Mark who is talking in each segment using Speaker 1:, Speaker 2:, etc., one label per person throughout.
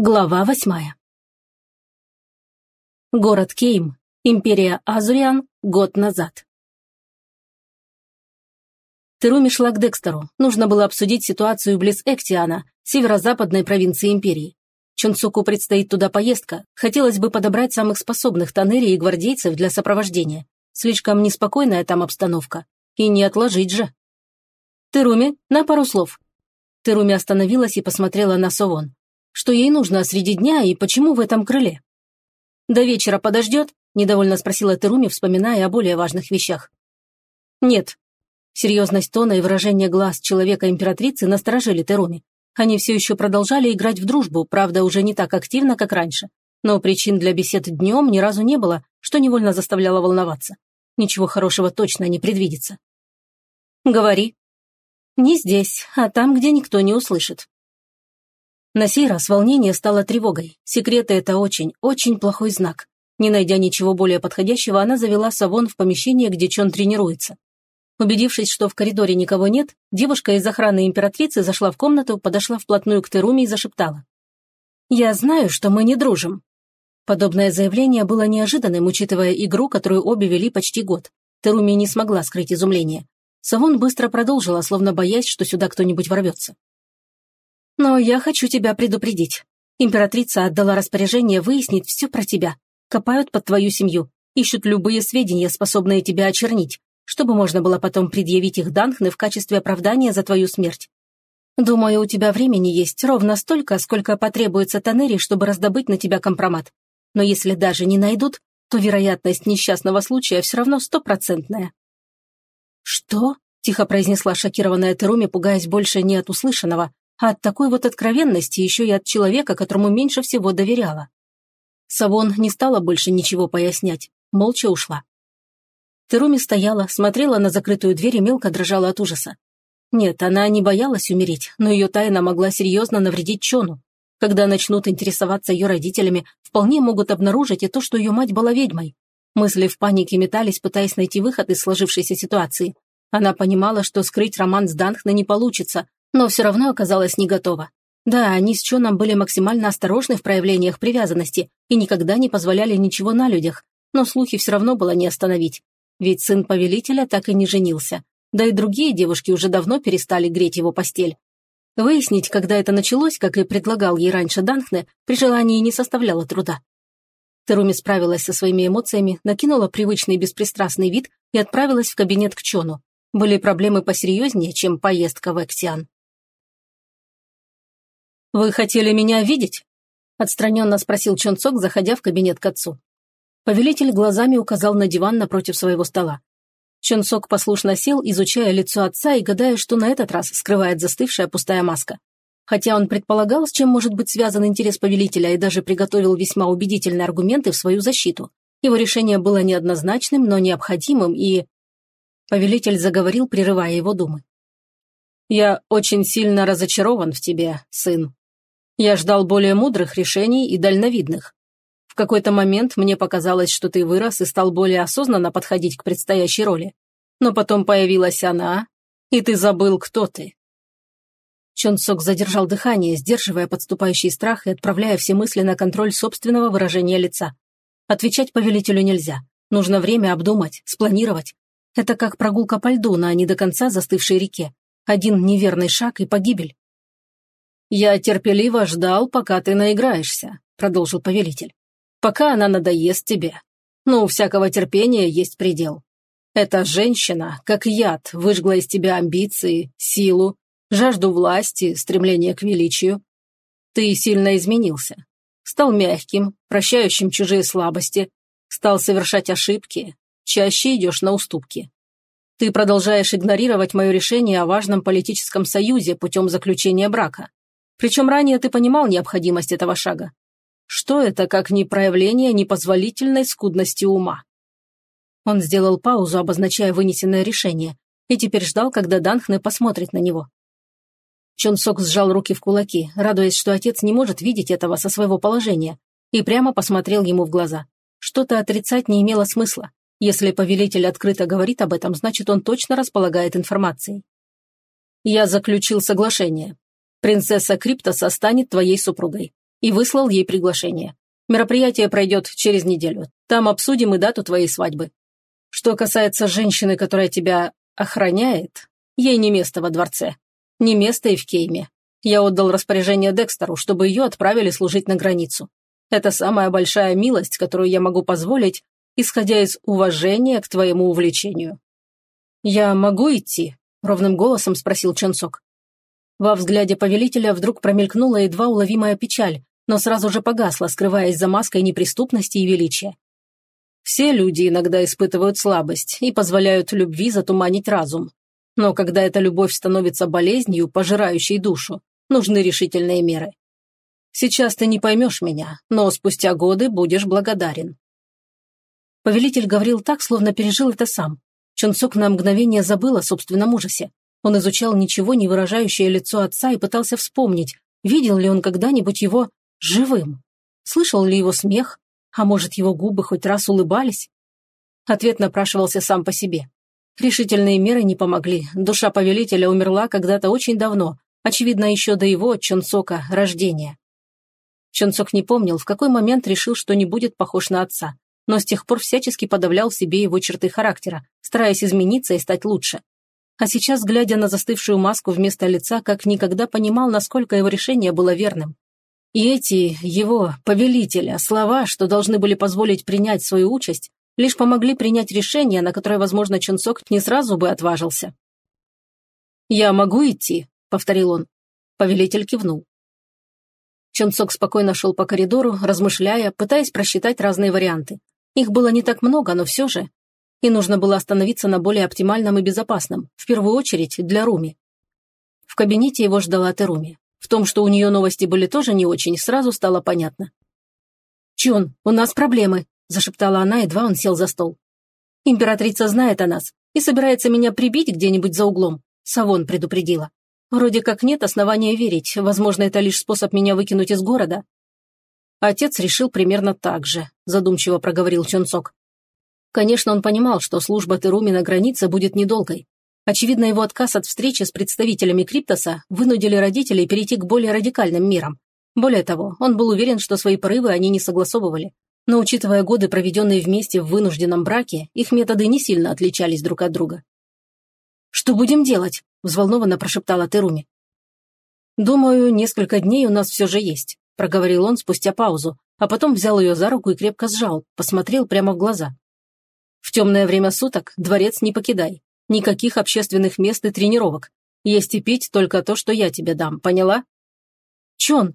Speaker 1: Глава восьмая. Город Кейм, империя Азуриан, год назад. Теруми шла к Декстеру. Нужно было обсудить ситуацию близ Эктиана, северо-западной провинции империи. Чунцуку предстоит туда поездка. Хотелось бы подобрать самых способных тоннерий и гвардейцев для сопровождения. Слишком неспокойная там обстановка. И не отложить же. Теруми, на пару слов. Теруми остановилась и посмотрела на Совон. Что ей нужно среди дня и почему в этом крыле? «До вечера подождет?» – недовольно спросила Теруми, вспоминая о более важных вещах. «Нет». Серьезность тона и выражение глаз человека-императрицы насторожили Теруми. Они все еще продолжали играть в дружбу, правда, уже не так активно, как раньше. Но причин для бесед днем ни разу не было, что невольно заставляло волноваться. Ничего хорошего точно не предвидится. «Говори». «Не здесь, а там, где никто не услышит», на сей раз волнение стало тревогой. Секреты – это очень, очень плохой знак. Не найдя ничего более подходящего, она завела Савон в помещение, где Чон тренируется. Убедившись, что в коридоре никого нет, девушка из охраны императрицы зашла в комнату, подошла вплотную к Теруми и зашептала. «Я знаю, что мы не дружим». Подобное заявление было неожиданным, учитывая игру, которую обе вели почти год. Теруми не смогла скрыть изумление. Савон быстро продолжила, словно боясь, что сюда кто-нибудь ворвется. Но я хочу тебя предупредить. Императрица отдала распоряжение выяснить все про тебя. Копают под твою семью, ищут любые сведения, способные тебя очернить, чтобы можно было потом предъявить их Данхны в качестве оправдания за твою смерть. Думаю, у тебя времени есть ровно столько, сколько потребуется Танери, чтобы раздобыть на тебя компромат. Но если даже не найдут, то вероятность несчастного случая все равно стопроцентная». «Что?» – тихо произнесла шокированная Теруми, пугаясь больше не от услышанного, а от такой вот откровенности еще и от человека, которому меньше всего доверяла. Савон не стала больше ничего пояснять, молча ушла. Теруми стояла, смотрела на закрытую дверь и мелко дрожала от ужаса. Нет, она не боялась умереть, но ее тайна могла серьезно навредить Чону. Когда начнут интересоваться ее родителями, вполне могут обнаружить и то, что ее мать была ведьмой. Мысли в панике метались, пытаясь найти выход из сложившейся ситуации. Она понимала, что скрыть роман с Данхна не получится, но все равно оказалась не готова. Да, они с Чоном были максимально осторожны в проявлениях привязанности и никогда не позволяли ничего на людях, но слухи все равно было не остановить. Ведь сын повелителя так и не женился. Да и другие девушки уже давно перестали греть его постель. Выяснить, когда это началось, как и предлагал ей раньше Данхне, при желании не составляло труда. Теруми справилась со своими эмоциями, накинула привычный беспристрастный вид и отправилась в кабинет к Чону. Были проблемы посерьезнее, чем поездка в Эксиан. «Вы хотели меня видеть?» – отстраненно спросил Чонцок, заходя в кабинет к отцу. Повелитель глазами указал на диван напротив своего стола. Чонсок послушно сел, изучая лицо отца и гадая, что на этот раз скрывает застывшая пустая маска. Хотя он предполагал, с чем может быть связан интерес повелителя и даже приготовил весьма убедительные аргументы в свою защиту. Его решение было неоднозначным, но необходимым и... Повелитель заговорил, прерывая его думы. «Я очень сильно разочарован в тебе, сын», я ждал более мудрых решений и дальновидных. В какой-то момент мне показалось, что ты вырос и стал более осознанно подходить к предстоящей роли. Но потом появилась она, и ты забыл, кто ты. Чонсок задержал дыхание, сдерживая подступающий страх и отправляя все мысли на контроль собственного выражения лица. Отвечать повелителю нельзя. Нужно время обдумать, спланировать. Это как прогулка по льду на не до конца застывшей реке. Один неверный шаг и погибель. «Я терпеливо ждал, пока ты наиграешься», — продолжил повелитель. «Пока она надоест тебе. Но у всякого терпения есть предел. Эта женщина, как яд, выжгла из тебя амбиции, силу, жажду власти, стремление к величию. Ты сильно изменился. Стал мягким, прощающим чужие слабости, стал совершать ошибки, чаще идешь на уступки. Ты продолжаешь игнорировать мое решение о важном политическом союзе путем заключения брака. Причем ранее ты понимал необходимость этого шага. Что это, как не проявление непозволительной скудности ума? Он сделал паузу, обозначая вынесенное решение, и теперь ждал, когда Данхне посмотрит на него. Чон Сок сжал руки в кулаки, радуясь, что отец не может видеть этого со своего положения, и прямо посмотрел ему в глаза. Что-то отрицать не имело смысла. Если повелитель открыто говорит об этом, значит, он точно располагает информацией. «Я заключил соглашение. Принцесса Криптоса станет твоей супругой. и выслал ей приглашение. Мероприятие пройдет через неделю. Там обсудим и дату твоей свадьбы. Что касается женщины, которая тебя охраняет, ей не место во дворце. Не место и в Кейме. Я отдал распоряжение Декстеру, чтобы ее отправили служить на границу. Это самая большая милость, которую я могу позволить, исходя из уважения к твоему увлечению. «Я могу идти?» – ровным голосом спросил Чонсок. Во взгляде повелителя вдруг промелькнула едва уловимая печаль, но сразу же погасла, скрываясь за маской неприступности и величия. Все люди иногда испытывают слабость и позволяют любви затуманить разум. Но когда эта любовь становится болезнью, пожирающей душу, нужны решительные меры. Сейчас ты не поймешь меня, но спустя годы будешь благодарен. Повелитель говорил так, словно пережил это сам. Чунцок на мгновение забыл о собственном ужасе. Он изучал ничего не выражающее лицо отца и пытался вспомнить, видел ли он когда-нибудь его живым. Слышал ли его смех? А может, его губы хоть раз улыбались? Ответ напрашивался сам по себе. Решительные меры не помогли. Душа повелителя умерла когда-то очень давно, очевидно, еще до его, Чонсока, рождения. Чонсок не помнил, в какой момент решил, что не будет похож на отца, но с тех пор всячески подавлял себе его черты характера, стараясь измениться и стать лучше. А сейчас, глядя на застывшую маску вместо лица, как никогда понимал, насколько его решение было верным. И эти, его, повелителя, слова, что должны были позволить принять свою участь, лишь помогли принять решение, на которое, возможно, Чунцок не сразу бы отважился. «Я могу идти?» — повторил он. Повелитель кивнул. Чунцок спокойно шел по коридору, размышляя, пытаясь просчитать разные варианты. Их было не так много, но все же и нужно было остановиться на более оптимальном и безопасном, в первую очередь для Руми. В кабинете его ждала Теруми. В том, что у нее новости были тоже не очень, сразу стало понятно. «Чон, у нас проблемы», – зашептала она, едва он сел за стол. «Императрица знает о нас и собирается меня прибить где-нибудь за углом», – Савон предупредила. «Вроде как нет основания верить, возможно, это лишь способ меня выкинуть из города». Отец решил примерно так же, задумчиво проговорил Чонцок. Конечно, он понимал, что служба Теруми на границе будет недолгой. Очевидно, его отказ от встречи с представителями Криптоса вынудили родителей перейти к более радикальным мерам. Более того, он был уверен, что свои порывы они не согласовывали. Но учитывая годы, проведенные вместе в вынужденном браке, их методы не сильно отличались друг от друга. «Что будем делать?» – взволнованно прошептала Теруми. «Думаю, несколько дней у нас все же есть», – проговорил он спустя паузу, а потом взял ее за руку и крепко сжал, посмотрел прямо в глаза. В темное время суток дворец не покидай. Никаких общественных мест и тренировок. Есть и пить только то, что я тебе дам, поняла? Чон.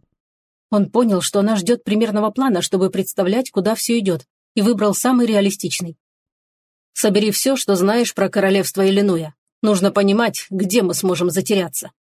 Speaker 1: Он понял, что она ждет примерного плана, чтобы представлять, куда все идет, и выбрал самый реалистичный. Собери все, что знаешь про королевство Иллинуя. Нужно понимать, где мы сможем затеряться.